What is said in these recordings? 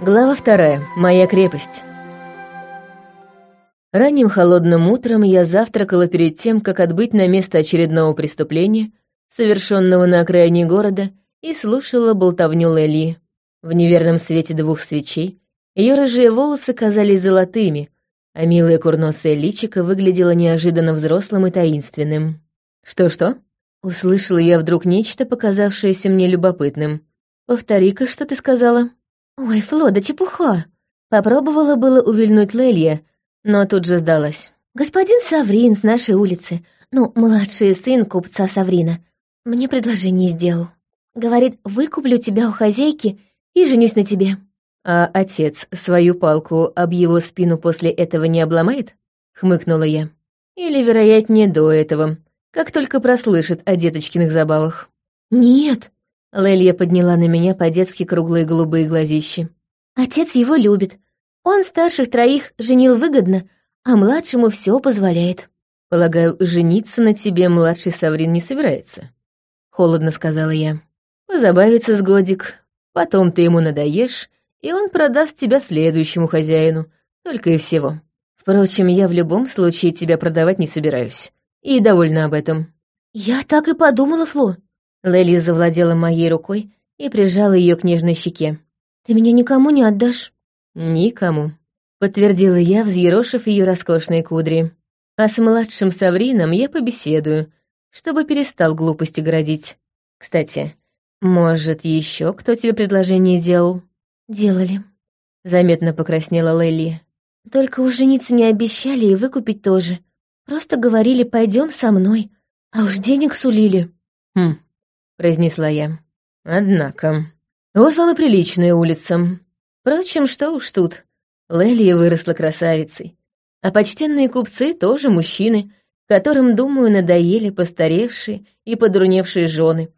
Глава вторая. Моя крепость. Ранним холодным утром я завтракала перед тем, как отбыть на место очередного преступления, совершенного на окраине города, и слушала болтовню Лели. В неверном свете двух свечей ее рыжие волосы казались золотыми, а милая курносая личико выглядело неожиданно взрослым и таинственным. «Что-что?» Услышала я вдруг нечто, показавшееся мне любопытным. «Повтори-ка, что ты сказала?» «Ой, Фло, да чепуха!» Попробовала было увильнуть Лелья, но тут же сдалась. «Господин Саврин с нашей улицы, ну, младший сын купца Саврина, мне предложение сделал. Говорит, выкуплю тебя у хозяйки и женюсь на тебе». «А отец свою палку об его спину после этого не обломает?» — хмыкнула я. «Или, вероятнее, до этого, как только прослышит о деточкиных забавах». «Нет», Лелья подняла на меня по-детски круглые голубые глазищи. «Отец его любит. Он старших троих женил выгодно, а младшему все позволяет». «Полагаю, жениться на тебе младший Саврин не собирается?» Холодно сказала я. «Позабавиться с годик, потом ты ему надоешь, и он продаст тебя следующему хозяину, только и всего. Впрочем, я в любом случае тебя продавать не собираюсь, и довольна об этом». «Я так и подумала, Фло», Лели завладела моей рукой и прижала ее к нежной щеке. «Ты меня никому не отдашь?» «Никому», — подтвердила я, взъерошив ее роскошные кудри. «А с младшим Саврином я побеседую, чтобы перестал глупости городить. Кстати, может, еще кто тебе предложение делал?» «Делали», — заметно покраснела Лейли. «Только уж жениться не обещали и выкупить тоже. Просто говорили, пойдем со мной, а уж денег сулили». «Хм, — произнесла я. «Однако, вот приличная улица. Впрочем, что уж тут. Лелия выросла красавицей. А почтенные купцы тоже мужчины, которым, думаю, надоели постаревшие и подурневшие жены,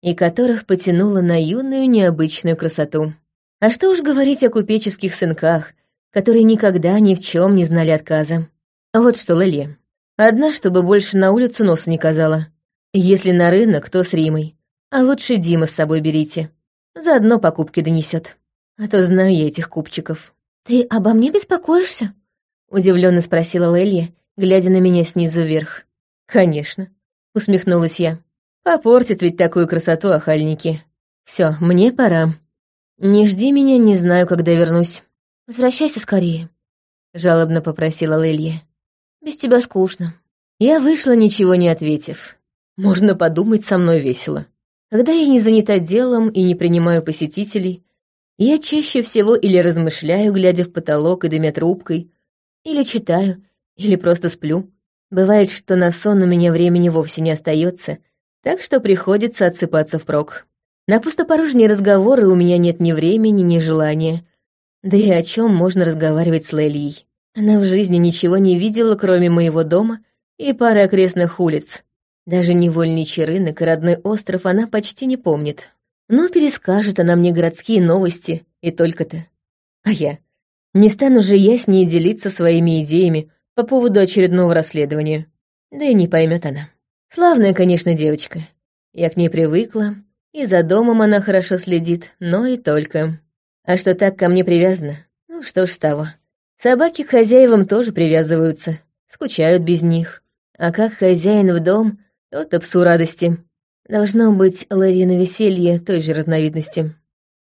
и которых потянуло на юную необычную красоту. А что уж говорить о купеческих сынках, которые никогда ни в чем не знали отказа. Вот что, Лелия, одна, чтобы больше на улицу носа не казала. Если на рынок, то с Римой. А лучше Дима с собой берите. Заодно покупки донесет. А то знаю я этих купчиков. «Ты обо мне беспокоишься?» Удивленно спросила Лелья, глядя на меня снизу вверх. «Конечно», — усмехнулась я. «Попортит ведь такую красоту охальники. Все, мне пора. Не жди меня, не знаю, когда вернусь». «Возвращайся скорее», — жалобно попросила Лелья. «Без тебя скучно». Я вышла, ничего не ответив. Можно подумать, со мной весело. Когда я не занята делом и не принимаю посетителей, я чаще всего или размышляю, глядя в потолок и дымя трубкой, или читаю, или просто сплю. Бывает, что на сон у меня времени вовсе не остается, так что приходится отсыпаться впрок. На пустопорожние разговоры у меня нет ни времени, ни желания. Да и о чем можно разговаривать с Лелией? Она в жизни ничего не видела, кроме моего дома и пары окрестных улиц. Даже невольничий рынок и родной остров она почти не помнит. Но перескажет она мне городские новости, и только-то. А я? Не стану же я с ней делиться своими идеями по поводу очередного расследования. Да и не поймет она. Славная, конечно, девочка. Я к ней привыкла, и за домом она хорошо следит, но и только. А что так ко мне привязана? Ну что ж с того. Собаки к хозяевам тоже привязываются, скучают без них. А как хозяин в дом, вот псу радости. Должно быть лавина веселья той же разновидности.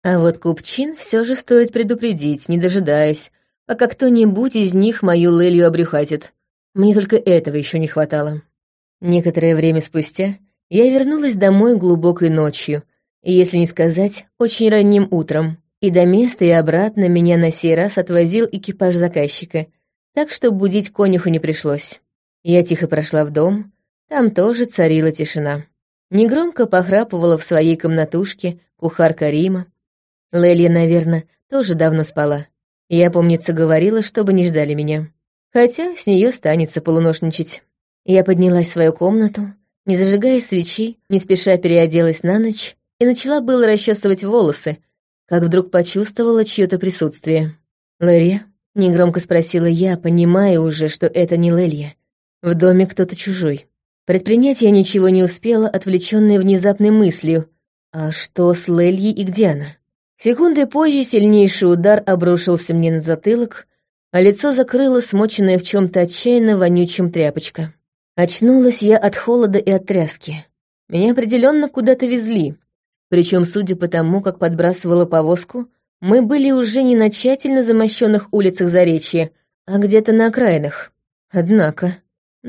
А вот купчин все же стоит предупредить, не дожидаясь, пока кто-нибудь из них мою Лелью обрюхатит. Мне только этого еще не хватало. Некоторое время спустя я вернулась домой глубокой ночью, если не сказать, очень ранним утром. И до места и обратно меня на сей раз отвозил экипаж заказчика, так что будить конюху не пришлось. Я тихо прошла в дом, там тоже царила тишина. Негромко похрапывала в своей комнатушке кухарка Рима. Лелия, наверное, тоже давно спала. Я, помнится, говорила, чтобы не ждали меня. Хотя с нее станется полуношничать. Я поднялась в свою комнату, не зажигая свечи, не спеша переоделась на ночь и начала было расчесывать волосы, как вдруг почувствовала чье-то присутствие. «Лерия?» — негромко спросила я, понимая уже, что это не Лелья. В доме кто-то чужой. Предпринять я ничего не успела, отвлечённая внезапной мыслью. А что с Лельей и где она? Секунды позже сильнейший удар обрушился мне на затылок, а лицо закрыло смоченное в чем-то отчаянно вонючим тряпочка. Очнулась я от холода и от тряски. Меня определенно куда-то везли. Причем, судя по тому, как подбрасывала повозку, мы были уже не на тщательно замощенных улицах Заречья, а где-то на окраинах. Однако,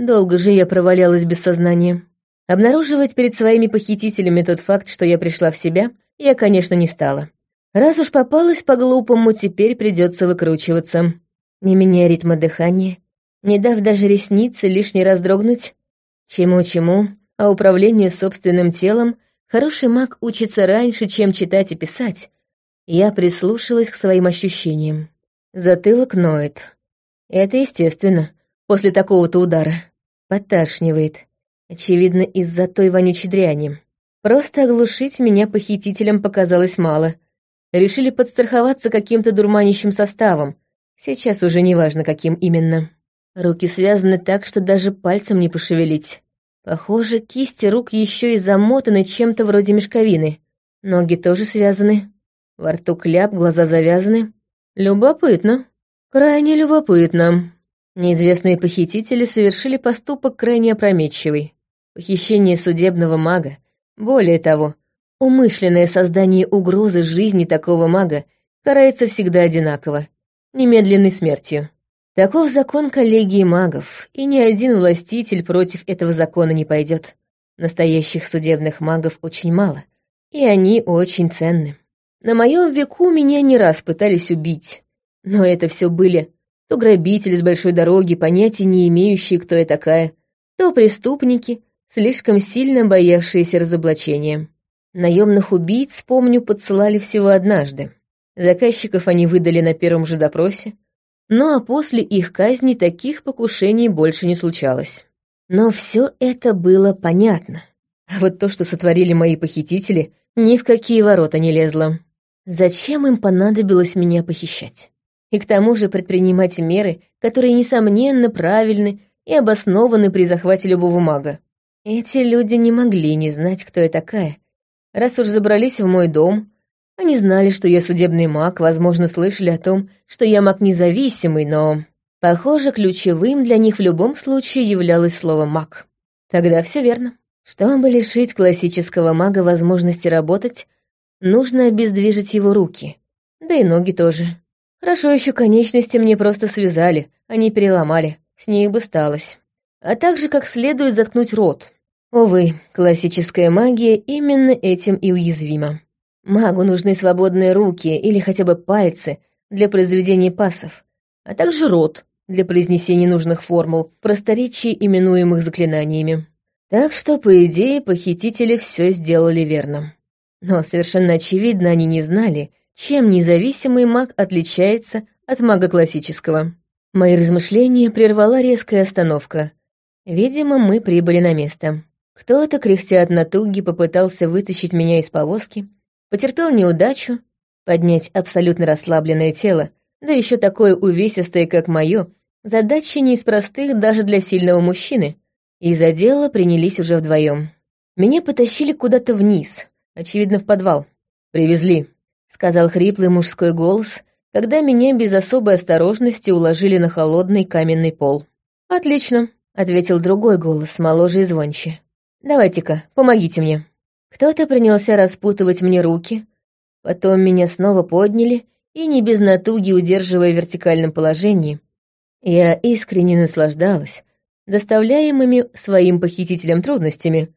долго же я провалялась без сознания. Обнаруживать перед своими похитителями тот факт, что я пришла в себя, я, конечно, не стала. Раз уж попалась по-глупому, теперь придется выкручиваться. Не меняя ритма дыхания, не дав даже ресницы лишний раз дрогнуть. Чему-чему, а управлению собственным телом хороший маг учится раньше, чем читать и писать. Я прислушалась к своим ощущениям. Затылок ноет. Это естественно, после такого-то удара. Поташнивает. Очевидно, из-за той вонючей дряни. Просто оглушить меня похитителям показалось мало. Решили подстраховаться каким-то дурманящим составом. Сейчас уже не важно, каким именно. Руки связаны так, что даже пальцем не пошевелить. Похоже, кисти рук еще и замотаны чем-то вроде мешковины. Ноги тоже связаны. Во рту кляп, глаза завязаны. Любопытно. Крайне любопытно. Неизвестные похитители совершили поступок крайне опрометчивый. Похищение судебного мага. Более того, умышленное создание угрозы жизни такого мага карается всегда одинаково — немедленной смертью. Таков закон коллегии магов, и ни один властитель против этого закона не пойдет. Настоящих судебных магов очень мало, и они очень ценны. На моем веку меня не раз пытались убить, но это все были то грабители с большой дороги, понятия не имеющие, кто я такая, то преступники, слишком сильно боявшиеся разоблачения. Наемных убийц, помню, подсылали всего однажды. Заказчиков они выдали на первом же допросе, ну а после их казни таких покушений больше не случалось. Но все это было понятно. А вот то, что сотворили мои похитители, ни в какие ворота не лезло. Зачем им понадобилось меня похищать? И к тому же предпринимать меры, которые, несомненно, правильны и обоснованы при захвате любого мага. Эти люди не могли не знать, кто я такая. Раз уж забрались в мой дом, они знали, что я судебный маг, возможно, слышали о том, что я маг независимый, но... Похоже, ключевым для них в любом случае являлось слово «маг». Тогда все верно. Чтобы лишить классического мага возможности работать, нужно обездвижить его руки. Да и ноги тоже. Хорошо еще конечности мне просто связали, а не переломали. С них бы сталось. А также как следует заткнуть рот. Увы, классическая магия именно этим и уязвима. Магу нужны свободные руки или хотя бы пальцы для произведения пасов, а также рот для произнесения нужных формул, просторечий, именуемых заклинаниями. Так что, по идее, похитители все сделали верно. Но совершенно очевидно они не знали, чем независимый маг отличается от мага классического. Мои размышления прервала резкая остановка. Видимо, мы прибыли на место. Кто-то, кряхтя от натуги, попытался вытащить меня из повозки, Потерпел неудачу, поднять абсолютно расслабленное тело, да еще такое увесистое, как мое, задача не из простых даже для сильного мужчины, и за дело принялись уже вдвоем. Меня потащили куда-то вниз, очевидно, в подвал. «Привезли», — сказал хриплый мужской голос, когда меня без особой осторожности уложили на холодный каменный пол. «Отлично», — ответил другой голос, моложе и звонче. «Давайте-ка, помогите мне». Кто-то принялся распутывать мне руки, потом меня снова подняли, и не без натуги удерживая в вертикальном положении. Я искренне наслаждалась доставляемыми своим похитителям трудностями.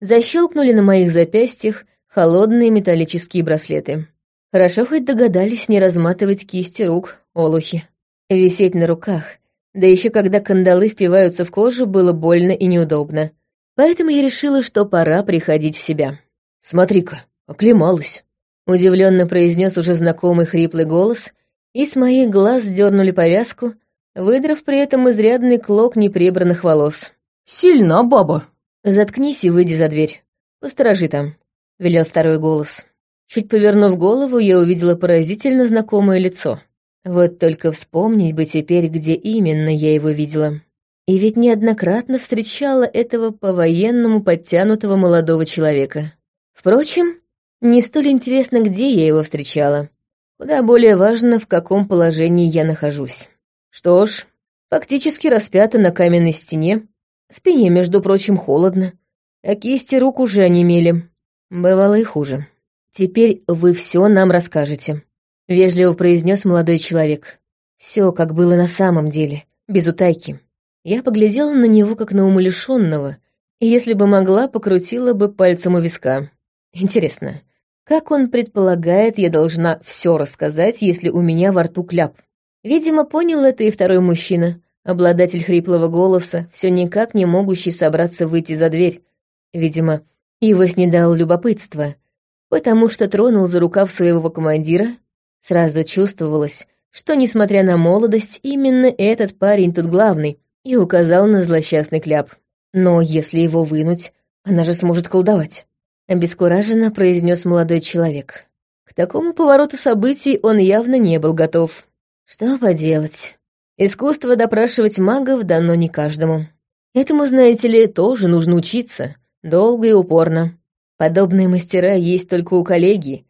Защелкнули на моих запястьях холодные металлические браслеты. Хорошо хоть догадались не разматывать кисти рук, олухи. Висеть на руках, да еще когда кандалы впиваются в кожу, было больно и неудобно. Поэтому я решила, что пора приходить в себя. «Смотри-ка, оклемалась», — удивленно произнес уже знакомый хриплый голос, и с моих глаз сдернули повязку, выдрав при этом изрядный клок неприбранных волос. «Сильна баба!» «Заткнись и выйди за дверь. Посторожи там», — велел второй голос. Чуть повернув голову, я увидела поразительно знакомое лицо. Вот только вспомнить бы теперь, где именно я его видела. И ведь неоднократно встречала этого по-военному подтянутого молодого человека. Впрочем, Не столь интересно, где я его встречала. Куда более важно, в каком положении я нахожусь. Что ж, фактически распята на каменной стене. Спине, между прочим, холодно. А кисти рук уже онемели. Бывало и хуже. «Теперь вы все нам расскажете», — вежливо произнес молодой человек. Все, как было на самом деле, без утайки. Я поглядела на него, как на умалишенного, и если бы могла, покрутила бы пальцем у виска. Интересно, как он предполагает, я должна все рассказать, если у меня во рту кляп? Видимо, понял это и второй мужчина, обладатель хриплого голоса, все никак не могущий собраться выйти за дверь. Видимо, его снедало любопытство, потому что тронул за рукав своего командира. Сразу чувствовалось, что, несмотря на молодость, именно этот парень тут главный, и указал на злосчастный кляп. Но если его вынуть, она же сможет колдовать. Обескураженно произнес молодой человек. К такому повороту событий он явно не был готов. Что поделать? Искусство допрашивать магов дано не каждому. Этому, знаете ли, тоже нужно учиться, долго и упорно. Подобные мастера есть только у коллеги,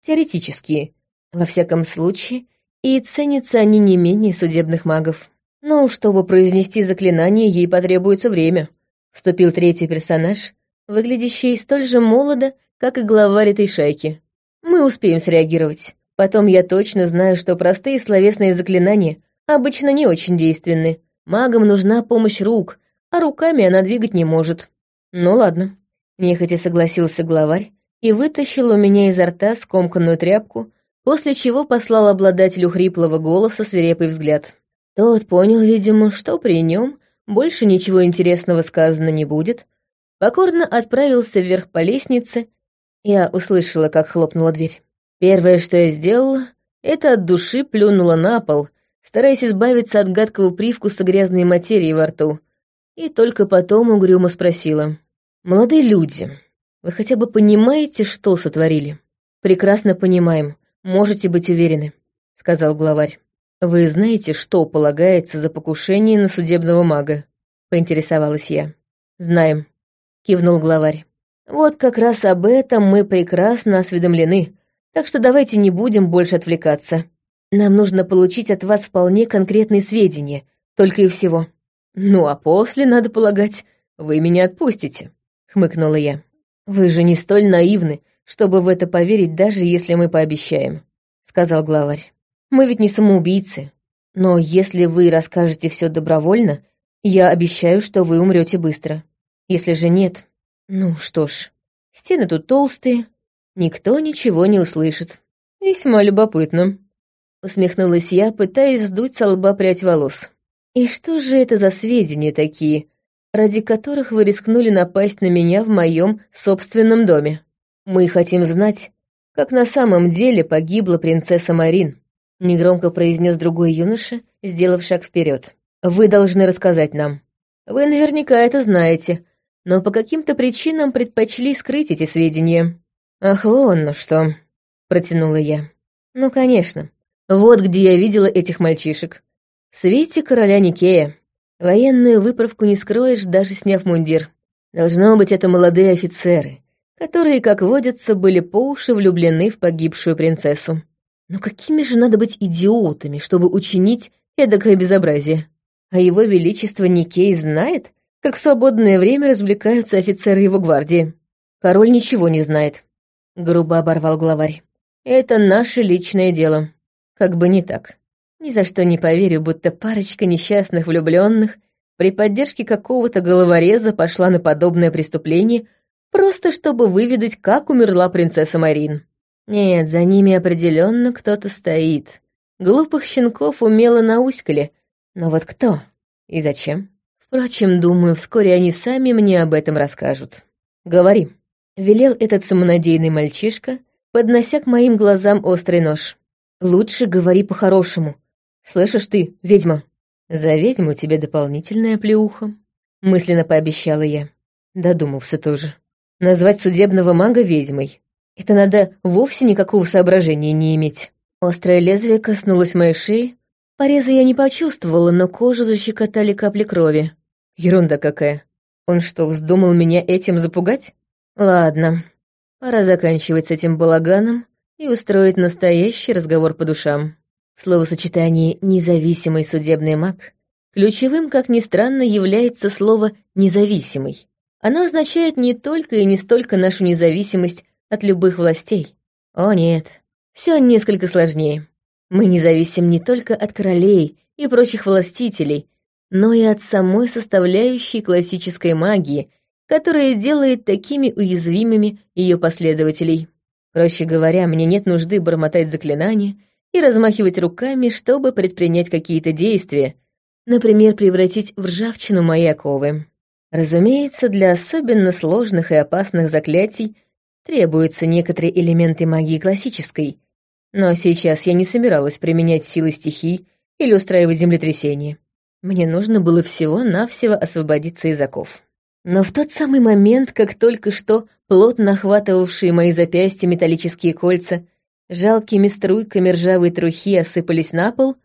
теоретические, во всяком случае, и ценятся они не менее судебных магов. Ну, чтобы произнести заклинание, ей потребуется время. Вступил третий персонаж, выглядящий столь же молодо, как и главарь этой шайки. Мы успеем среагировать. Потом я точно знаю, что простые словесные заклинания обычно не очень действенны. Магам нужна помощь рук, а руками она двигать не может. Ну ладно. Нехотя согласился главарь и вытащил у меня изо рта скомканную тряпку, после чего послал обладателю хриплого голоса свирепый взгляд. Тот понял, видимо, что при нем больше ничего интересного сказано не будет, покорно отправился вверх по лестнице. Я услышала, как хлопнула дверь. Первое, что я сделала, это от души плюнула на пол, стараясь избавиться от гадкого привкуса грязной материи во рту, и только потом угрюмо спросила. «Молодые люди, вы хотя бы понимаете, что сотворили?» «Прекрасно понимаем, можете быть уверены», — сказал главарь. «Вы знаете, что полагается за покушение на судебного мага?» — поинтересовалась я. «Знаем», — кивнул главарь. «Вот как раз об этом мы прекрасно осведомлены, так что давайте не будем больше отвлекаться. Нам нужно получить от вас вполне конкретные сведения, только и всего. Ну а после, надо полагать, вы меня отпустите» хмыкнула я. «Вы же не столь наивны, чтобы в это поверить, даже если мы пообещаем», — сказал главарь. «Мы ведь не самоубийцы. Но если вы расскажете все добровольно, я обещаю, что вы умрете быстро. Если же нет, ну что ж, стены тут толстые, никто ничего не услышит. Весьма любопытно», — усмехнулась я, пытаясь сдуть со лба прядь волос. «И что же это за сведения такие, ради которых вы рискнули напасть на меня в моем собственном доме. Мы хотим знать, как на самом деле погибла принцесса Марин», — негромко произнес другой юноша, сделав шаг вперед. «Вы должны рассказать нам. Вы наверняка это знаете, но по каким-то причинам предпочли скрыть эти сведения». «Ах, вон ну что», — протянула я. «Ну, конечно. Вот где я видела этих мальчишек. В свете короля Никея. Военную выправку не скроешь, даже сняв мундир. Должно быть, это молодые офицеры, которые, как водятся, были по уши влюблены в погибшую принцессу. Но какими же надо быть идиотами, чтобы учинить эдакое безобразие? А его величество Никей знает, как в свободное время развлекаются офицеры его гвардии. Король ничего не знает. Грубо оборвал главарь. Это наше личное дело. Как бы не так. Ни за что не поверю, будто парочка несчастных влюбленных при поддержке какого-то головореза пошла на подобное преступление, просто чтобы выведать, как умерла принцесса Марин. Нет, за ними определенно кто-то стоит. Глупых щенков умело науськали, но вот кто и зачем? Впрочем, думаю, вскоре они сами мне об этом расскажут. Говори, велел этот самонадеянный мальчишка, поднося к моим глазам острый нож. Лучше говори по-хорошему, «Слышишь ты, ведьма?» «За ведьму тебе дополнительная плеуха», — мысленно пообещала я. Додумался тоже. Назвать судебного мага ведьмой. Это надо вовсе никакого соображения не иметь. Острое лезвие коснулось моей шеи. Пореза я не почувствовала, но кожу защекотали капли крови. Ерунда какая. Он что, вздумал меня этим запугать? Ладно. Пора заканчивать с этим балаганом и устроить настоящий разговор по душам. Словосочетании «независимый судебный маг» ключевым, как ни странно, является слово «независимый». Оно означает не только и не столько нашу независимость от любых властей. О нет, все несколько сложнее. Мы независим не только от королей и прочих властителей, но и от самой составляющей классической магии, которая делает такими уязвимыми ее последователей. Проще говоря, мне нет нужды бормотать заклинания и размахивать руками, чтобы предпринять какие-то действия, например, превратить в ржавчину мои оковы. Разумеется, для особенно сложных и опасных заклятий требуются некоторые элементы магии классической, но сейчас я не собиралась применять силы стихий или устраивать землетрясение. Мне нужно было всего-навсего освободиться из оков. Но в тот самый момент, как только что плотно охватывавшие мои запястья металлические кольца жалкими струйками ржавой трухи осыпались на пол,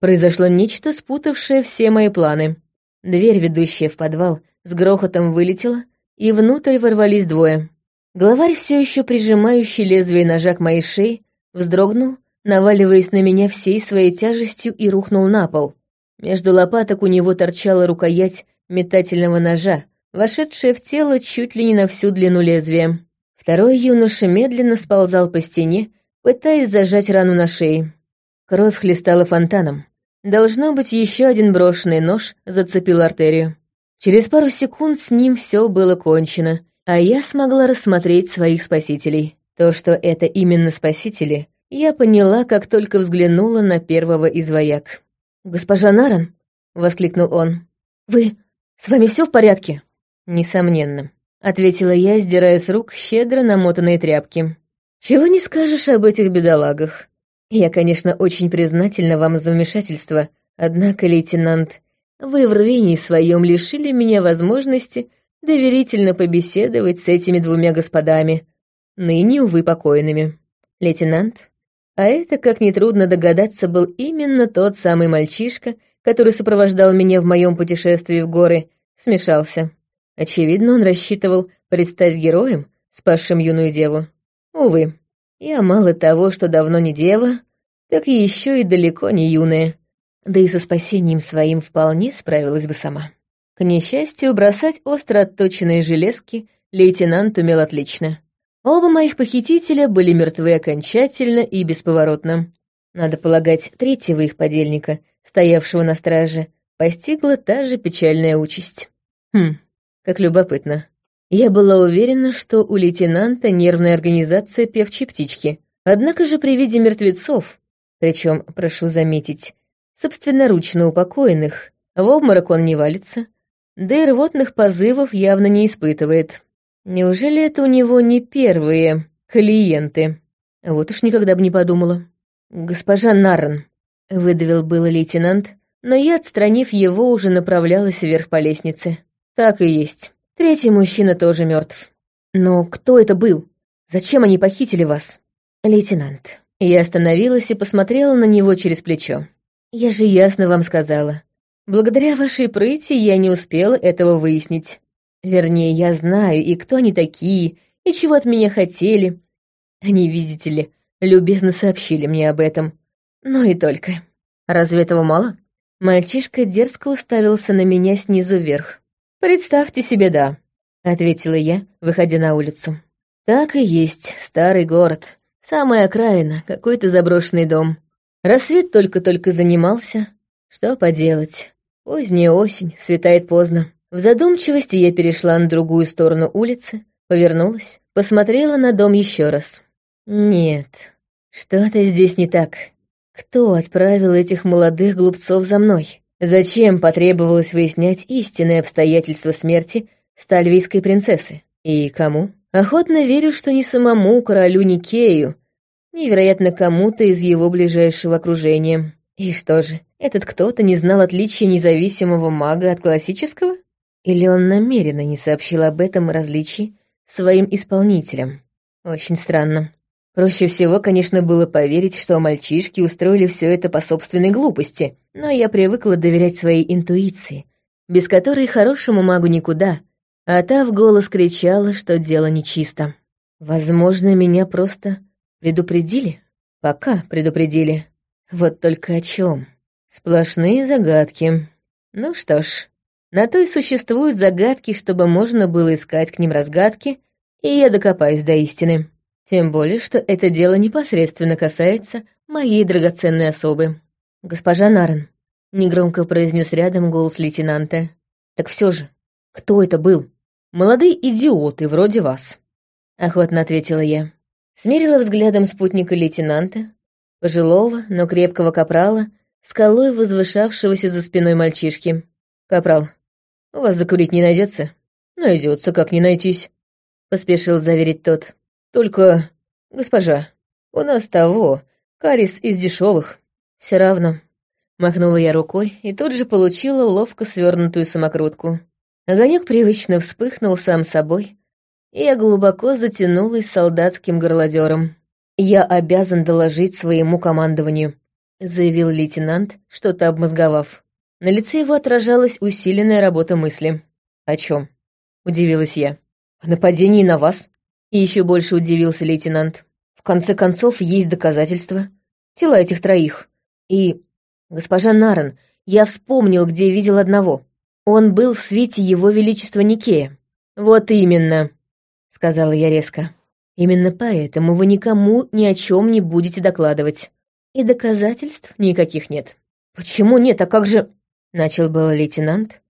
произошло нечто, спутавшее все мои планы. Дверь, ведущая в подвал, с грохотом вылетела, и внутрь ворвались двое. Главарь, все еще прижимающий лезвие ножа к моей шее, вздрогнул, наваливаясь на меня всей своей тяжестью и рухнул на пол. Между лопаток у него торчала рукоять метательного ножа, вошедшая в тело чуть ли не на всю длину лезвия. Второй юноша медленно сползал по стене, пытаясь зажать рану на шее. Кровь хлестала фонтаном. Должно быть, еще один брошенный нож зацепил артерию. Через пару секунд с ним все было кончено, а я смогла рассмотреть своих спасителей. То, что это именно спасители, я поняла, как только взглянула на первого из вояк. «Госпожа Наран?» — воскликнул он. «Вы... с вами все в порядке?» «Несомненно», — ответила я, сдирая с рук щедро намотанные тряпки. «Чего не скажешь об этих бедолагах. Я, конечно, очень признательна вам за вмешательство, однако, лейтенант, вы в рвении своем лишили меня возможности доверительно побеседовать с этими двумя господами, ныне, увы, покойными. Лейтенант, а это, как нетрудно догадаться, был именно тот самый мальчишка, который сопровождал меня в моем путешествии в горы, смешался. Очевидно, он рассчитывал предстать героем, спасшим юную деву. Увы, я мало того, что давно не дева, так еще и далеко не юная. Да и со спасением своим вполне справилась бы сама. К несчастью, бросать остро отточенные железки лейтенант умел отлично. Оба моих похитителя были мертвы окончательно и бесповоротно. Надо полагать, третьего их подельника, стоявшего на страже, постигла та же печальная участь. Хм, как любопытно. Я была уверена, что у лейтенанта нервная организация певчей птички. Однако же при виде мертвецов, причем, прошу заметить, собственноручно упокоенных, в обморок он не валится, да и рвотных позывов явно не испытывает. Неужели это у него не первые клиенты? Вот уж никогда бы не подумала. «Госпожа Наррен», — выдавил было лейтенант, но я, отстранив его, уже направлялась вверх по лестнице. Так и есть. Третий мужчина тоже мертв. Но кто это был? Зачем они похитили вас? Лейтенант. Я остановилась и посмотрела на него через плечо. Я же ясно вам сказала. Благодаря вашей прыти я не успела этого выяснить. Вернее, я знаю, и кто они такие, и чего от меня хотели. Они, видите ли, любезно сообщили мне об этом. Но и только. Разве этого мало? Мальчишка дерзко уставился на меня снизу вверх. «Представьте себе, да», — ответила я, выходя на улицу. «Так и есть, старый город. Самая окраина, какой-то заброшенный дом. Рассвет только-только занимался. Что поделать? Поздняя осень, светает поздно. В задумчивости я перешла на другую сторону улицы, повернулась, посмотрела на дом еще раз. Нет, что-то здесь не так. Кто отправил этих молодых глупцов за мной? Зачем потребовалось выяснять истинные обстоятельства смерти стальвийской принцессы? И кому? Охотно верю, что не самому королю Никею, невероятно кому-то из его ближайшего окружения. И что же, этот кто-то не знал отличия независимого мага от классического? Или он намеренно не сообщил об этом различии своим исполнителям? Очень странно. Проще всего, конечно, было поверить, что мальчишки устроили все это по собственной глупости, но я привыкла доверять своей интуиции, без которой хорошему магу никуда, а та в голос кричала, что дело нечисто. Возможно, меня просто предупредили? Пока предупредили. Вот только о чем? Сплошные загадки. Ну что ж, на то и существуют загадки, чтобы можно было искать к ним разгадки, и я докопаюсь до истины. Тем более, что это дело непосредственно касается моей драгоценной особы. Госпожа Нарен, негромко произнес рядом голос лейтенанта. Так все же, кто это был? Молодые идиоты вроде вас. Охотно ответила я. Смерила взглядом спутника лейтенанта, пожилого, но крепкого капрала, скалой возвышавшегося за спиной мальчишки. «Капрал, у вас закурить не найдется?» «Найдется, как не найтись», — поспешил заверить тот. «Только, госпожа, у нас того, карис из дешевых. Все равно». Махнула я рукой и тут же получила ловко свернутую самокрутку. Огонек привычно вспыхнул сам собой, и я глубоко затянулась солдатским горлодером. «Я обязан доложить своему командованию», — заявил лейтенант, что-то обмозговав. На лице его отражалась усиленная работа мысли. «О чем? удивилась я. «О нападении на вас?» И еще больше удивился лейтенант. «В конце концов, есть доказательства. Тела этих троих. И, госпожа Нарен, я вспомнил, где видел одного. Он был в свете его величества Никея». «Вот именно», — сказала я резко. «Именно поэтому вы никому ни о чем не будете докладывать. И доказательств никаких нет». «Почему нет? А как же...» — начал был лейтенант,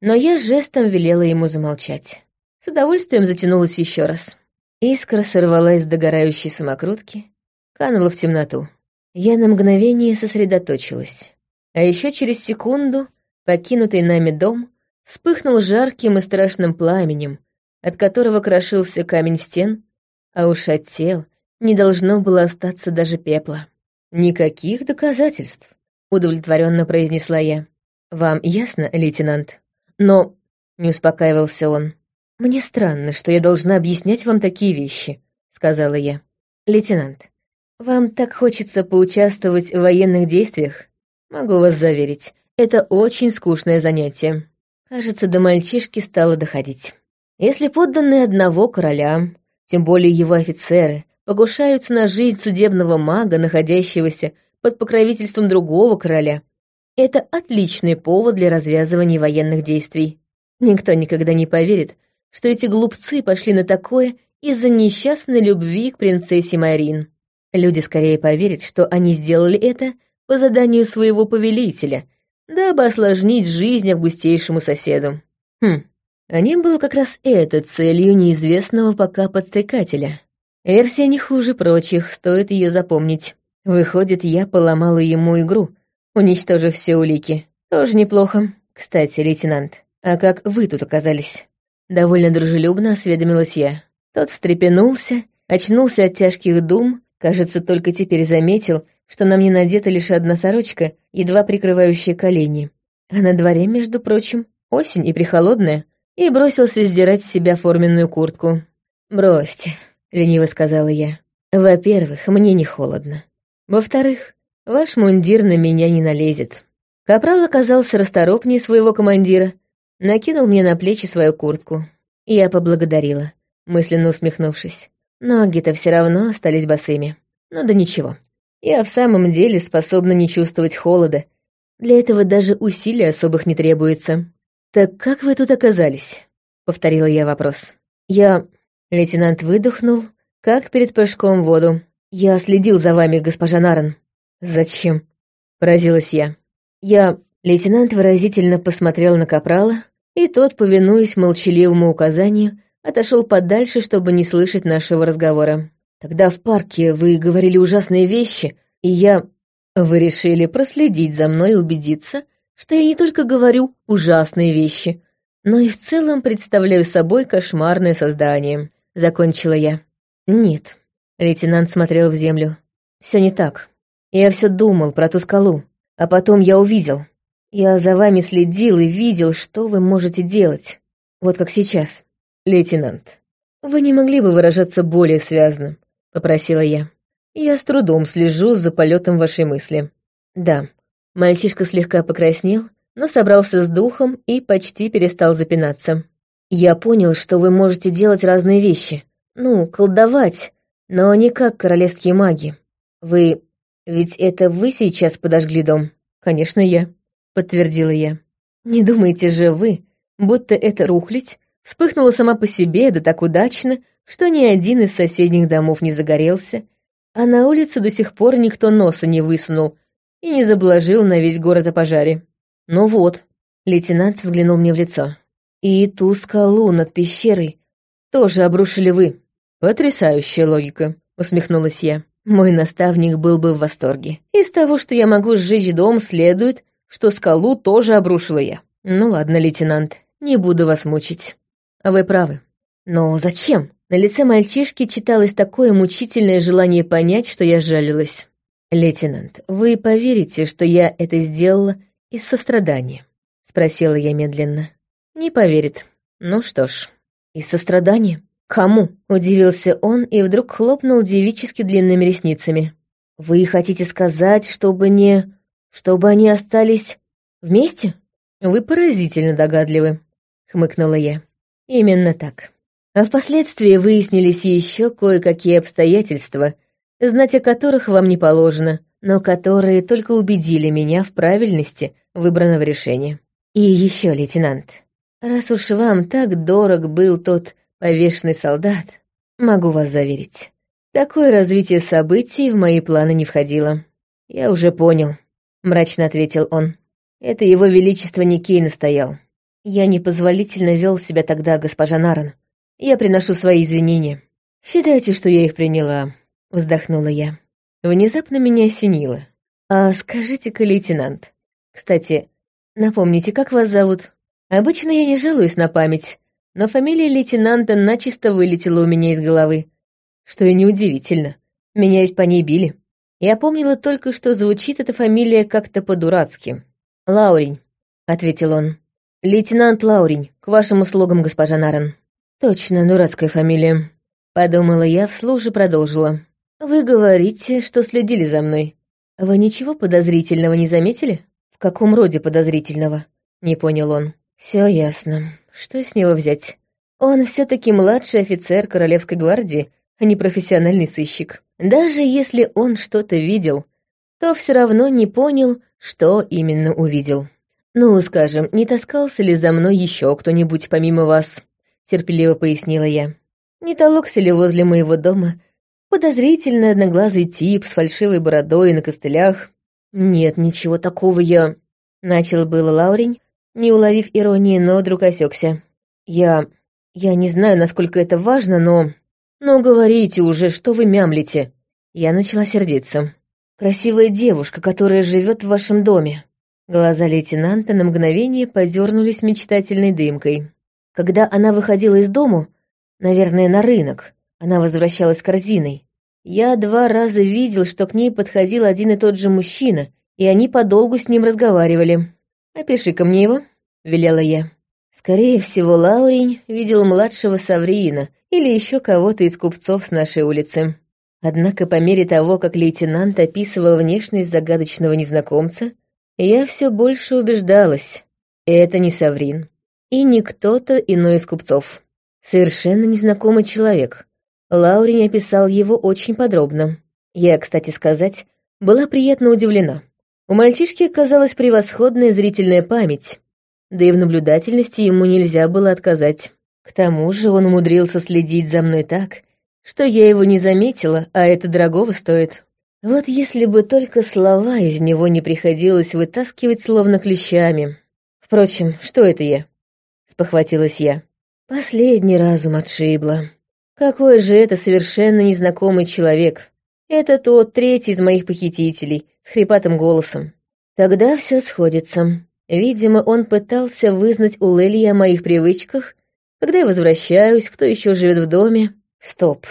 но я жестом велела ему замолчать. С удовольствием затянулась еще раз. Искра сорвалась с догорающей самокрутки, канула в темноту. Я на мгновение сосредоточилась. А еще через секунду покинутый нами дом вспыхнул жарким и страшным пламенем, от которого крошился камень стен, а уж от тел не должно было остаться даже пепла. «Никаких доказательств», — удовлетворенно произнесла я. «Вам ясно, лейтенант? Но...» — не успокаивался он. «Мне странно, что я должна объяснять вам такие вещи», — сказала я. «Лейтенант, вам так хочется поучаствовать в военных действиях? Могу вас заверить, это очень скучное занятие. Кажется, до мальчишки стало доходить». Если подданные одного короля, тем более его офицеры, покушаются на жизнь судебного мага, находящегося под покровительством другого короля, это отличный повод для развязывания военных действий. Никто никогда не поверит, что эти глупцы пошли на такое из-за несчастной любви к принцессе Марин. Люди скорее поверят, что они сделали это по заданию своего повелителя, дабы осложнить жизнь августейшему соседу. Хм, а не было как раз это целью неизвестного пока подстрекателя. Версия не хуже прочих, стоит ее запомнить. Выходит, я поломала ему игру, уничтожив все улики. Тоже неплохо. Кстати, лейтенант, а как вы тут оказались? Довольно дружелюбно осведомилась я. Тот встрепенулся, очнулся от тяжких дум, кажется, только теперь заметил, что на мне надета лишь одна сорочка, едва прикрывающая колени. А на дворе, между прочим, осень и прихолодная и бросился сдирать с себя форменную куртку. «Бросьте», — лениво сказала я. «Во-первых, мне не холодно. Во-вторых, ваш мундир на меня не налезет». Капрал оказался расторопнее своего командира, накинул мне на плечи свою куртку. Я поблагодарила, мысленно усмехнувшись. Ноги-то все равно остались босыми. Ну да ничего. Я в самом деле способна не чувствовать холода. Для этого даже усилий особых не требуется. «Так как вы тут оказались?» — повторила я вопрос. «Я...» — лейтенант выдохнул, как перед прыжком в воду. «Я следил за вами, госпожа Нарен». «Зачем?» — поразилась я. «Я...» — лейтенант выразительно посмотрел на Капрала, и тот, повинуясь молчаливому указанию, отошел подальше, чтобы не слышать нашего разговора. «Тогда в парке вы говорили ужасные вещи, и я...» «Вы решили проследить за мной и убедиться, что я не только говорю ужасные вещи, но и в целом представляю собой кошмарное создание», — закончила я. «Нет», — лейтенант смотрел в землю. «Все не так. Я все думал про ту скалу, а потом я увидел. Я за вами следил и видел, что вы можете делать. Вот как сейчас. Лейтенант, вы не могли бы выражаться более связно?» — попросила я. «Я с трудом слежу за полетом вашей мысли. Да, Мальчишка слегка покраснел, но собрался с духом и почти перестал запинаться. «Я понял, что вы можете делать разные вещи», Ну, колдовать, но не как королевские маги. Вы... Ведь это вы сейчас подожгли дом? Конечно, я, подтвердила я. Не думаете же вы, будто эта рухлядь вспыхнула сама по себе, да так удачно, что ни один из соседних домов не загорелся, а на улице до сих пор никто носа не высунул и не заблажил на весь город о пожаре. Ну вот, лейтенант взглянул мне в лицо. И ту скалу над пещерой тоже обрушили вы. Потрясающая логика, усмехнулась я. Мой наставник был бы в восторге. Из того, что я могу сжечь дом, следует, что скалу тоже обрушила я. Ну ладно, лейтенант, не буду вас мучить. А вы правы. Но зачем? На лице мальчишки читалось такое мучительное желание понять, что я жалилась. «Лейтенант, вы поверите, что я это сделала из сострадания?» — спросила я медленно. «Не поверит. Ну что ж, из сострадания? Кому?» — удивился он и вдруг хлопнул девически длинными ресницами. «Вы хотите сказать, чтобы не... чтобы они остались вместе?» «Вы поразительно догадливы», — хмыкнула я. «Именно так. А впоследствии выяснились еще кое-какие обстоятельства, знать о которых вам не положено, но которые только убедили меня в правильности выбранного решения. И еще, лейтенант, раз уж вам так дорог был тот повешенный солдат, могу вас заверить, такое развитие событий в мои планы не входило. Я уже понял, мрачно ответил он. Это его величество Никей настоял. Я непозволительно вел себя тогда, госпожа Наран. Я приношу свои извинения. Считайте, что я их приняла, вздохнула я. Внезапно меня осенило. А скажите-ка, лейтенант, кстати, напомните, как вас зовут? Обычно я не жалуюсь на память, но фамилия лейтенанта начисто вылетела у меня из головы. Что и неудивительно. Меня ведь по ней били. Я помнила только, что звучит эта фамилия как-то по-дурацки. «Лаурень», — ответил он. «Лейтенант Лаурень, к вашим услугам, госпожа Наран». «Точно, дурацкая фамилия», — подумала я, вслух же продолжила. «Вы говорите, что следили за мной. Вы ничего подозрительного не заметили?» «В каком роде подозрительного?» — не понял он. «Все ясно. Что с него взять? Он все таки младший офицер Королевской гвардии, а не профессиональный сыщик. Даже если он что-то видел, то все равно не понял, что именно увидел. Ну, скажем, не таскался ли за мной еще кто-нибудь помимо вас?» терпеливо пояснила я. Не толокся ли возле моего дома подозрительно одноглазый тип с фальшивой бородой на костылях? Нет, ничего такого я... Начал было Лаурень, не уловив иронии, но вдруг осекся. Я... я не знаю, насколько это важно, но... Ну, говорите уже, что вы мямлите. Я начала сердиться. Красивая девушка, которая живет в вашем доме. Глаза лейтенанта на мгновение подернулись мечтательной дымкой. Когда она выходила из дому, наверное, на рынок, она возвращалась с корзиной. Я два раза видел, что к ней подходил один и тот же мужчина, и они подолгу с ним разговаривали. «Опиши-ка мне его», — велела я. Скорее всего, Лаурень видел младшего Савриина или еще кого-то из купцов с нашей улицы. Однако по мере того, как лейтенант описывал внешность загадочного незнакомца, я все больше убеждалась. Это не Саврин и не кто-то иной из купцов. Совершенно незнакомый человек. Лаурень описал его очень подробно. Я, кстати сказать, была приятно удивлена. У мальчишки оказалась превосходная зрительная память, да и в наблюдательности ему нельзя было отказать. К тому же он умудрился следить за мной так, что я его не заметила, а это дорогого стоит. Вот если бы только слова из него не приходилось вытаскивать словно клещами. Впрочем, что это я? спохватилась я. Последний разум отшибла. Какой же это совершенно незнакомый человек? Это тот третий из моих похитителей с хрипатым голосом. Тогда все сходится. Видимо, он пытался вызнать у Лели о моих привычках, когда я возвращаюсь, кто еще живет в доме. Стоп.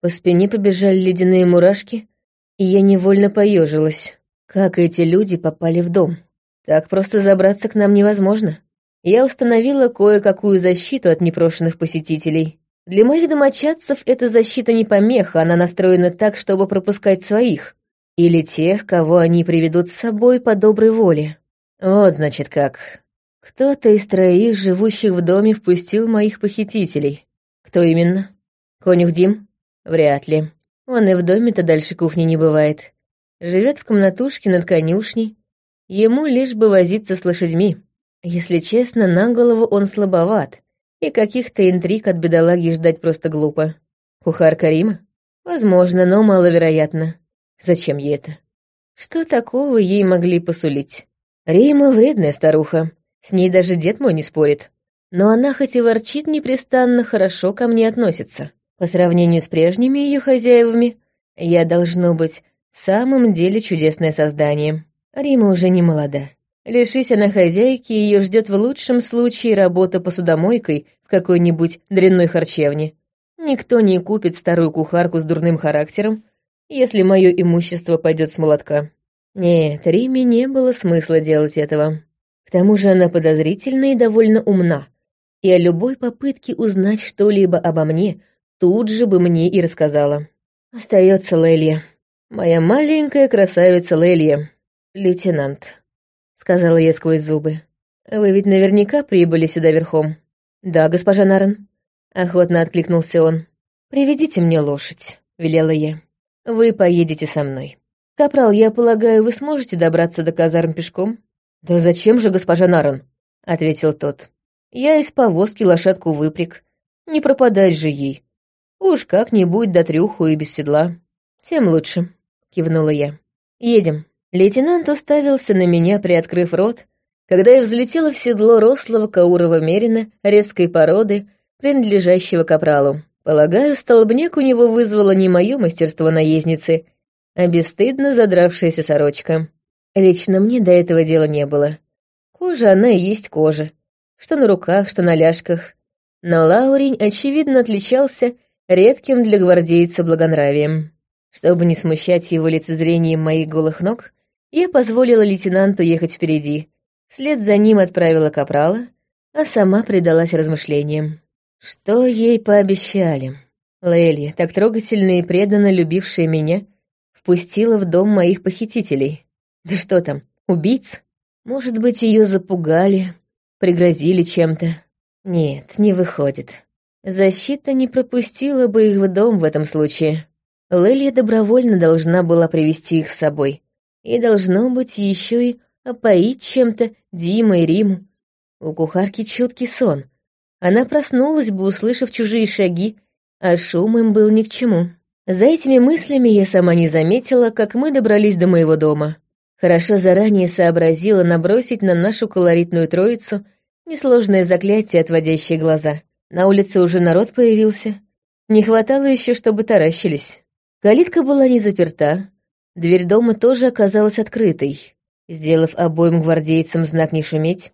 По спине побежали ледяные мурашки, и я невольно поежилась. Как эти люди попали в дом? Так просто забраться к нам невозможно я установила кое-какую защиту от непрошенных посетителей. Для моих домочадцев эта защита не помеха, она настроена так, чтобы пропускать своих. Или тех, кого они приведут с собой по доброй воле. Вот, значит, как. Кто-то из троих, живущих в доме, впустил моих похитителей. Кто именно? Конюх Дим? Вряд ли. Он и в доме-то дальше кухни не бывает. Живет в комнатушке над конюшней. Ему лишь бы возиться с лошадьми. Если честно, на голову он слабоват, и каких-то интриг от бедолаги ждать просто глупо. Кухар Карима? Возможно, но маловероятно. Зачем ей это? Что такого ей могли посулить? Рима вредная старуха. С ней даже дед мой не спорит. Но она хоть и ворчит непрестанно, хорошо ко мне относится. По сравнению с прежними ее хозяевами, я должно быть в самом деле чудесное создание. Рима уже не молода. Лишись она хозяйки, ее ждет в лучшем случае работа посудомойкой в какой-нибудь дрянной харчевне. Никто не купит старую кухарку с дурным характером, если мое имущество пойдет с молотка. Нет, Риме не было смысла делать этого. К тому же она подозрительна и довольно умна, и о любой попытке узнать что-либо обо мне тут же бы мне и рассказала. Остается Лелья. Моя маленькая красавица Лелья. Лейтенант, сказала я сквозь зубы. Вы ведь наверняка прибыли сюда верхом. Да, госпожа Нарен. Охотно откликнулся он. Приведите мне лошадь, велела я. Вы поедете со мной. Капрал, я полагаю, вы сможете добраться до казарм пешком? Да зачем же, госпожа Нарен? ответил тот. Я из повозки лошадку выпряг. Не пропадать же ей. Уж как-нибудь до трюху и без седла. Тем лучше, кивнула я. Едем. Лейтенант уставился на меня, приоткрыв рот, когда я взлетела в седло рослого каурова мерина резкой породы, принадлежащего капралу. Полагаю, столбняк у него вызвало не мое мастерство наездницы, а задравшаяся сорочка. Лично мне до этого дела не было. Кожа она и есть кожа. Что на руках, что на ляжках. Но Лаурень, очевидно, отличался редким для гвардейца благонравием. Чтобы не смущать его лицезрением моих голых ног, я позволила лейтенанту ехать впереди, вслед за ним отправила капрала, а сама предалась размышлениям. Что ей пообещали? Лейли, так трогательно и преданно любившая меня, впустила в дом моих похитителей. Да что там, убийц? Может быть, ее запугали, пригрозили чем-то. Нет, не выходит. Защита не пропустила бы их в дом в этом случае. Лелия добровольно должна была привести их с собой. И должно быть еще и опоить чем-то Дима и Риму. У кухарки чуткий сон. Она проснулась бы, услышав чужие шаги, а шум им был ни к чему. За этими мыслями я сама не заметила, как мы добрались до моего дома. Хорошо заранее сообразила набросить на нашу колоритную троицу несложное заклятие, отводящее глаза. На улице уже народ появился. Не хватало еще, чтобы таращились. Калитка была не заперта, Дверь дома тоже оказалась открытой. Сделав обоим гвардейцам знак не шуметь,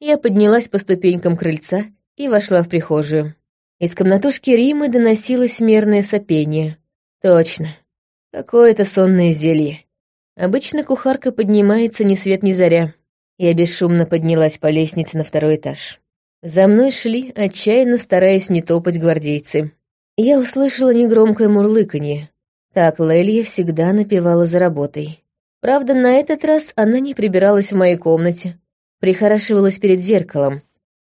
я поднялась по ступенькам крыльца и вошла в прихожую. Из комнатушки Римы доносилось мерное сопение. Точно. Какое-то сонное зелье. Обычно кухарка поднимается ни свет ни заря. Я бесшумно поднялась по лестнице на второй этаж. За мной шли, отчаянно стараясь не топать гвардейцы. Я услышала негромкое мурлыканье. Так Лелья всегда напевала за работой. Правда, на этот раз она не прибиралась в моей комнате, прихорашивалась перед зеркалом,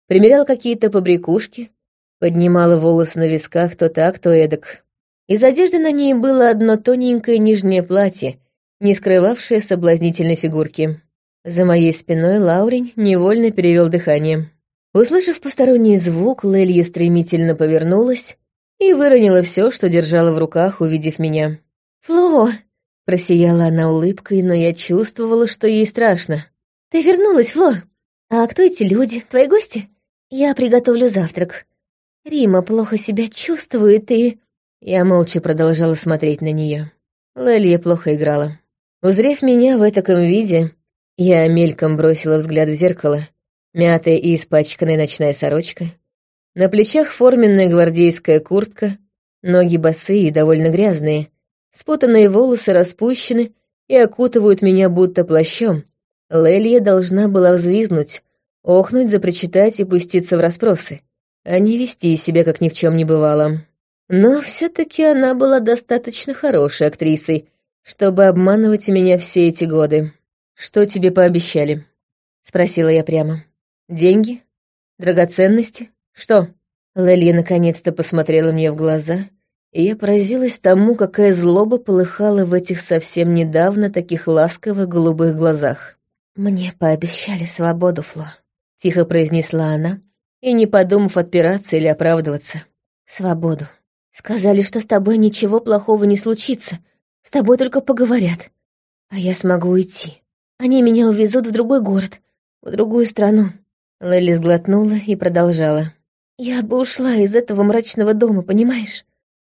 примеряла какие-то побрякушки, поднимала волосы на висках то так, то эдак. Из одежды на ней было одно тоненькое нижнее платье, не скрывавшее соблазнительной фигурки. За моей спиной Лаурень невольно перевел дыхание. Услышав посторонний звук, Лелья стремительно повернулась и выронила все, что держала в руках, увидев меня. «Фло!» — просияла она улыбкой, но я чувствовала, что ей страшно. «Ты вернулась, Фло! А кто эти люди, твои гости? Я приготовлю завтрак. Рима плохо себя чувствует и...» Я молча продолжала смотреть на нее. Лэлия плохо играла. Узрев меня в таком виде, я мельком бросила взгляд в зеркало. Мятая и испачканная ночная сорочка, на плечах форменная гвардейская куртка, ноги босые и довольно грязные, спутанные волосы распущены и окутывают меня будто плащом. Лелья должна была взвизнуть, охнуть, запричитать и пуститься в расспросы, а не вести себя, как ни в чем не бывало. Но все-таки она была достаточно хорошей актрисой, чтобы обманывать меня все эти годы. «Что тебе пообещали?» — спросила я прямо. «Деньги? Драгоценности?» «Что?» Лелья наконец-то посмотрела мне в глаза, и я поразилась тому, какая злоба полыхала в этих совсем недавно таких ласковых голубых глазах. «Мне пообещали свободу, Фло», — тихо произнесла она, и не подумав отпираться или оправдываться. «Свободу. Сказали, что с тобой ничего плохого не случится, с тобой только поговорят. А я смогу уйти. Они меня увезут в другой город, в другую страну». Лэли сглотнула и продолжала. «Я бы ушла из этого мрачного дома, понимаешь?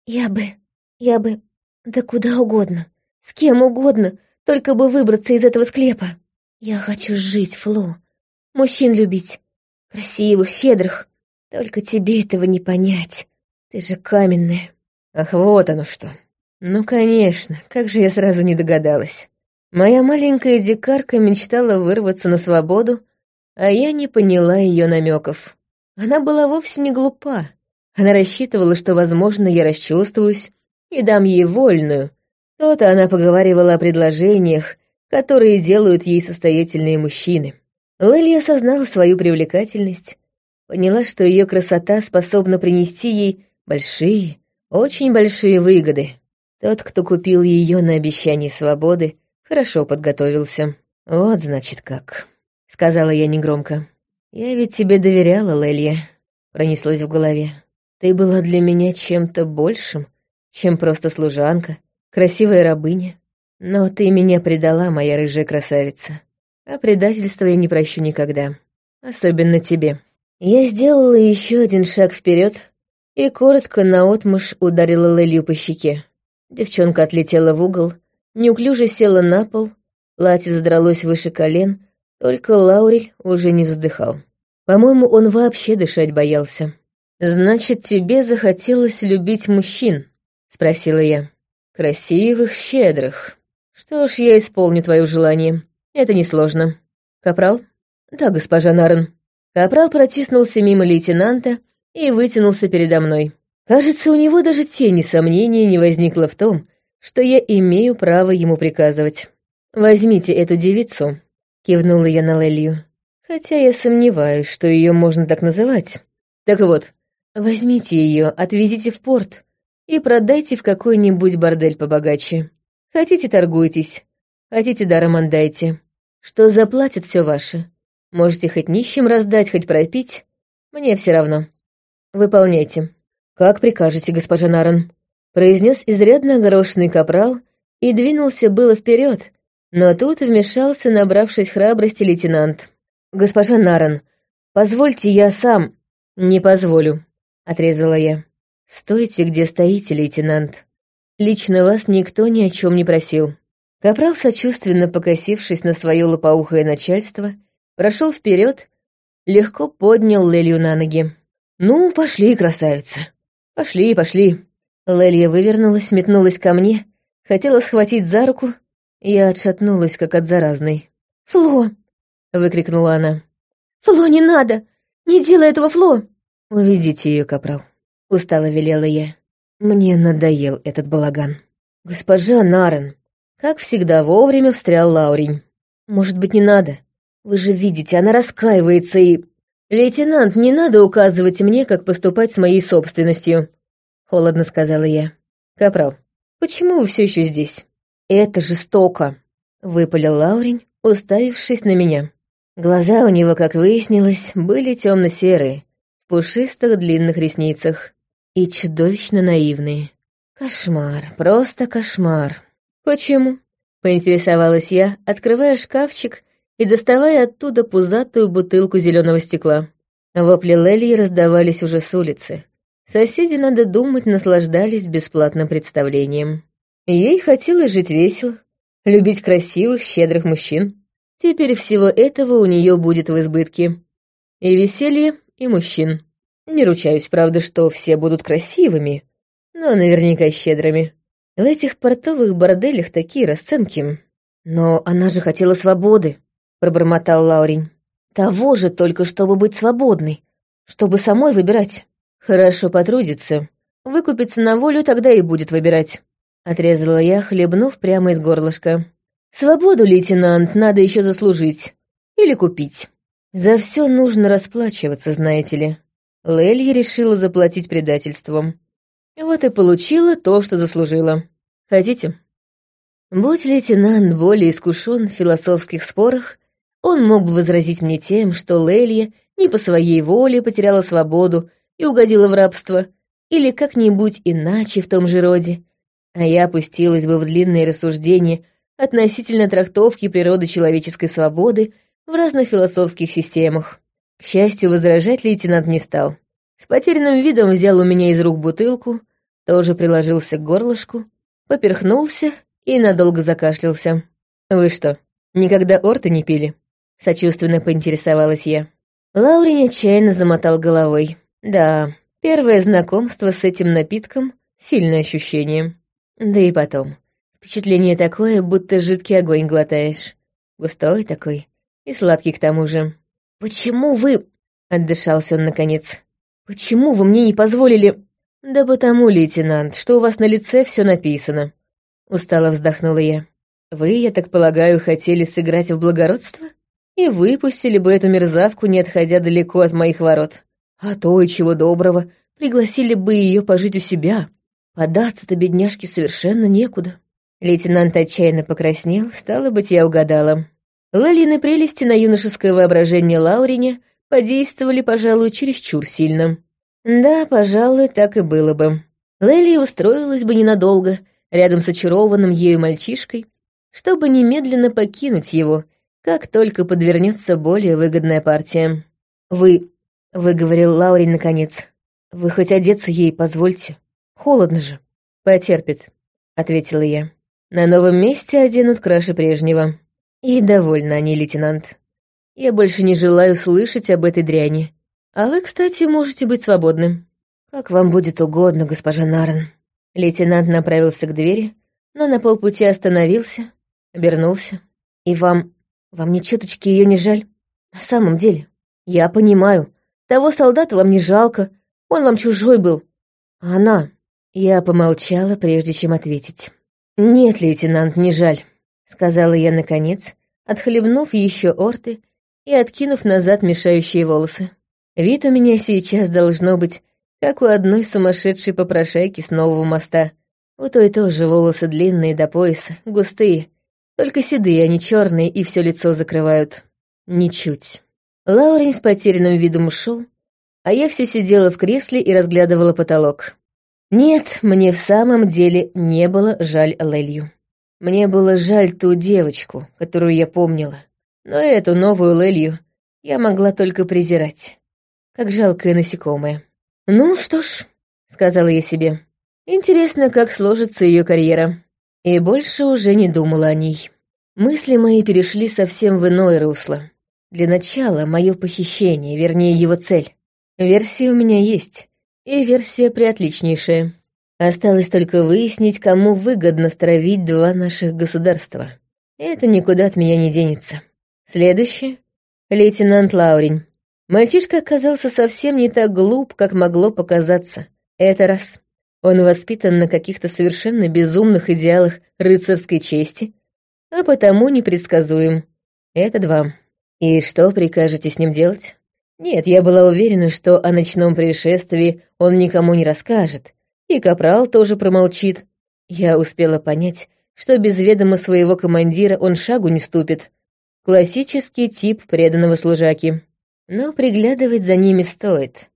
Я бы... я бы... да куда угодно, с кем угодно, только бы выбраться из этого склепа. Я хочу жить, Фло, мужчин любить, красивых, щедрых. Только тебе этого не понять, ты же каменная». «Ах, вот оно что!» Ну, конечно, как же я сразу не догадалась. Моя маленькая дикарка мечтала вырваться на свободу, а я не поняла ее намеков. Она была вовсе не глупа. Она рассчитывала, что, возможно, я расчувствуюсь и дам ей вольную. То-то она поговаривала о предложениях, которые делают ей состоятельные мужчины. Лэли осознала свою привлекательность, поняла, что ее красота способна принести ей большие, очень большие выгоды. Тот, кто купил ее на обещание свободы, хорошо подготовился. Вот, значит, как. Сказала я негромко. Я ведь тебе доверяла, Лелья. Пронеслось в голове. Ты была для меня чем-то большим, чем просто служанка, красивая рабыня. Но ты меня предала, моя рыжая красавица. А предательство я не прощу никогда. Особенно тебе. Я сделала еще один шаг вперед и коротко наотмашь ударила Лелью по щеке. Девчонка отлетела в угол, неуклюже села на пол, платье задралось выше колен, только Лаурель уже не вздыхал. По-моему, он вообще дышать боялся. «Значит, тебе захотелось любить мужчин?» — спросила я. «Красивых, щедрых. Что ж, я исполню твое желание. Это несложно. Капрал?» «Да, госпожа Нарен». Капрал протиснулся мимо лейтенанта и вытянулся передо мной. Кажется, у него даже тени сомнений не возникло в том, что я имею право ему приказывать. «Возьмите эту девицу», — кивнула я на Лелью. «Хотя я сомневаюсь, что ее можно так называть. Так вот, возьмите ее, отвезите в порт и продайте в какой-нибудь бордель побогаче. Хотите, торгуйтесь, хотите, даром отдайте. Что заплатят, все ваше. Можете хоть нищим раздать, хоть пропить. Мне все равно. Выполняйте». «Как прикажете, госпожа Наран», — произнес изрядно огорошенный капрал и двинулся было вперед, но тут вмешался набравшись храбрости лейтенант. «Госпожа Наран, позвольте я сам...» «Не позволю», — отрезала я. «Стойте, где стоите, лейтенант. Лично вас никто ни о чем не просил». Капрал, сочувственно покосившись на свое лопоухое начальство, прошел вперед, легко поднял Лелью на ноги. «Ну, пошли, красавица!» «Пошли, пошли». Лелья вывернулась, метнулась ко мне, хотела схватить за руку. Я отшатнулась, как от заразной. «Фло!» — выкрикнула она. «Фло, не надо! Не делай этого, Фло!» «Уведите ее, капрал», — устало велела я. Мне надоел этот балаган. «Госпожа Нарен!» Как всегда, вовремя встрял Лаурень. «Может быть, не надо? Вы же видите, она раскаивается и...» «Лейтенант, не надо указывать мне, как поступать с моей собственностью», — холодно сказала я. «Капрал, почему вы все еще здесь?» «Это жестоко», — выпалил Лаурень, уставившись на меня. Глаза у него, как выяснилось, были темно-серые, в пушистых длинных ресницах и чудовищно наивные. Кошмар, просто кошмар. «Почему?» — поинтересовалась я, открывая шкафчик и доставая оттуда пузатую бутылку зеленого стекла. Вопли Лелии раздавались уже с улицы. Соседи, надо думать, наслаждались бесплатным представлением. Ей хотелось жить весело, любить красивых, щедрых мужчин. Теперь всего этого у нее будет в избытке. И веселье, и мужчин. Не ручаюсь, правда, что все будут красивыми, но наверняка щедрыми. В этих портовых борделях такие расценки. Но она же хотела свободы. — пробормотал Лаурень. «Того же только, чтобы быть свободной, чтобы самой выбирать». «Хорошо потрудится. Выкупится на волю, тогда и будет выбирать», — отрезала я, хлебнув прямо из горлышка. «Свободу, лейтенант, надо еще заслужить. Или купить. За все нужно расплачиваться, знаете ли». Лелья решила заплатить предательством. Вот и получила то, что заслужила. Хотите? Будь лейтенант более искушен в философских спорах, он мог бы возразить мне тем, что Лелья не по своей воле потеряла свободу и угодила в рабство, или как-нибудь иначе в том же роде, а я опустилась бы в длинные рассуждения относительно трактовки природы человеческой свободы в разных философских системах. К счастью, возражать лейтенант не стал. С потерянным видом взял у меня из рук бутылку, тоже приложился к горлышку, поперхнулся и надолго закашлялся. «Вы что, никогда орты не пили?» Сочувственно поинтересовалась я. Лаурин отчаянно замотал головой. «Да, первое знакомство с этим напитком — сильное ощущение. Да и потом, впечатление такое, будто жидкий огонь глотаешь. Густой такой и сладкий к тому же. «Почему вы...» — отдышался он наконец. «Почему вы мне не позволили...» «Да потому, лейтенант, что у вас на лице все написано», — устало вздохнула я. «Вы, я так полагаю, хотели сыграть в благородство? И выпустили бы эту мерзавку, не отходя далеко от моих ворот. А то и чего доброго, пригласили бы ее пожить у себя. Податься-то бедняжке совершенно некуда». Лейтенант отчаянно покраснел, стало быть, я угадала. Лалины прелести на юношеское воображение Лаурине подействовали, пожалуй, чересчур сильно. Да, пожалуй, так и было бы. Лели устроилась бы ненадолго, рядом с очарованным ею мальчишкой, чтобы немедленно покинуть его, как только подвернется более выгодная партия. «Вы...» — выговорил Лаурин наконец. «Вы хоть одеться ей позвольте. Холодно же». «Потерпит», — ответила я. «На новом месте оденут краше прежнего». И довольна они, лейтенант. Я больше не желаю слышать об этой дряни. А вы, кстати, можете быть свободны. Как вам будет угодно, госпожа Нарен. Лейтенант направился к двери, но на полпути остановился, обернулся. И вам... вам ни чуточки ее не жаль? На самом деле, я понимаю, того солдата вам не жалко, он вам чужой был. А она... Я помолчала, прежде чем ответить. «Нет, лейтенант, не жаль», — сказала я наконец, отхлебнув еще орты и откинув назад мешающие волосы. Вид у меня сейчас должно быть, как у одной сумасшедшей попрошайки с нового моста. У той тоже волосы длинные до пояса, густые, только седые, не черные, и все лицо закрывают. Ничуть. Лаурин с потерянным видом ушел, а я все сидела в кресле и разглядывала потолок. Нет, мне в самом деле не было жаль Лелью. Мне было жаль ту девочку, которую я помнила, но эту новую Лелью я могла только презирать, как жалкое насекомое. «Ну что ж», — сказала я себе, — «интересно, как сложится ее карьера». И больше уже не думала о ней. Мысли мои перешли совсем в иное русло. Для начала мое похищение, вернее его цель. Версия у меня есть, и версия приотличнейшая. Осталось только выяснить, кому выгодно стравить два наших государства. Это никуда от меня не денется. Следующее — лейтенант Лаурин. Мальчишка оказался совсем не так глуп, как могло показаться. Это раз. Он воспитан на каких-то совершенно безумных идеалах рыцарской чести, а потому непредсказуем. Это два. И что прикажете с ним делать? Нет, я была уверена, что о ночном происшествии он никому не расскажет, и капрал тоже промолчит. Я успела понять, что без ведома своего командира он шагу не ступит. Классический тип преданного служаки. Но приглядывать за ними стоит.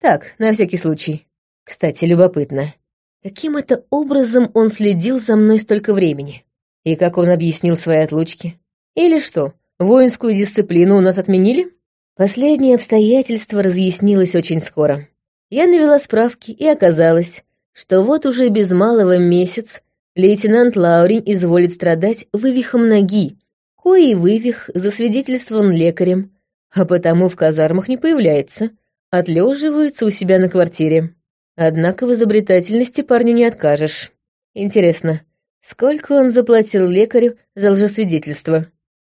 Так, на всякий случай. Кстати, любопытно. Каким это образом он следил за мной столько времени? И как он объяснил свои отлучки? Или что, воинскую дисциплину у нас отменили? Последнее обстоятельство разъяснилось очень скоро. Я навела справки, и оказалось, что вот уже без малого месяц лейтенант Лаурин изволит страдать вывихом ноги, кои вывих засвидетельствован лекарем, а потому в казармах не появляется, отлеживается у себя на квартире. Однако в изобретательности парню не откажешь. Интересно, сколько он заплатил лекарю за лжесвидетельство?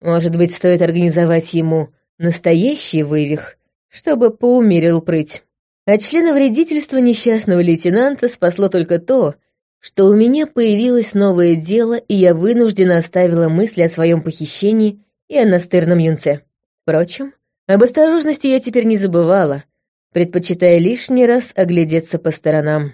Может быть, стоит организовать ему настоящий вывих, чтобы поумерил прыть. От члена вредительства несчастного лейтенанта спасло только то, что у меня появилось новое дело, и я вынуждена оставила мысли о своем похищении и о настырном юнце. Впрочем, об осторожности я теперь не забывала, предпочитая лишний раз оглядеться по сторонам.